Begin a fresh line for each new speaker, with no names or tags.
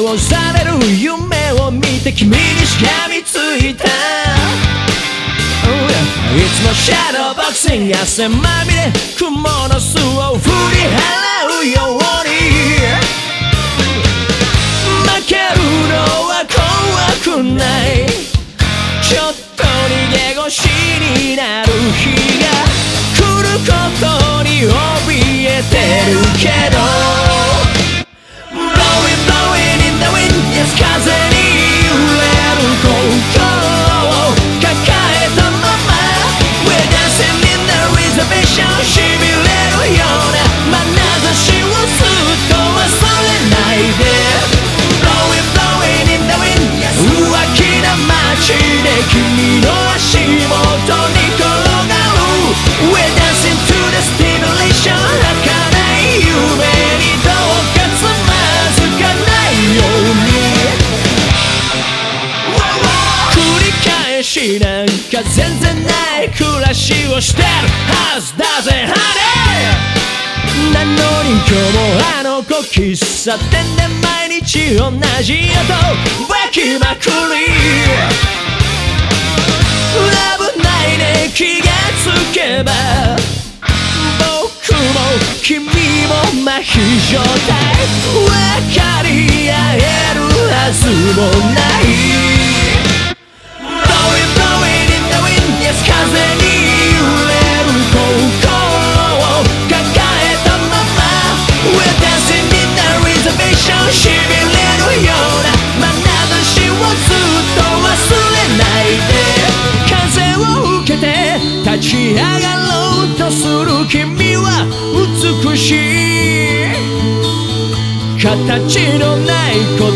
をされる夢を見て君にしがみついたい。つもシャドーボクシング汗まみれ雲の巣を振り払うように。負けるのは怖くない。ちょっと逃げ腰になる日が来ることに怯えてるけど。しびれるような眼差しをずっと忘れないで。Blowing, blowing in the wind Yes. 浮気な街で君の足元に転がる。We're dancing to the stimulation. 儚い夢にどうかつまずかないように。繰り返しなんか全然い暮らしをしてるはずだぜハニー。なのに今日もあの子喫茶店で毎日同じ音湧きまくり。危ないね気がつけば僕も君も麻痺状態。分かり合えるはずもない。君は美しい。形のない答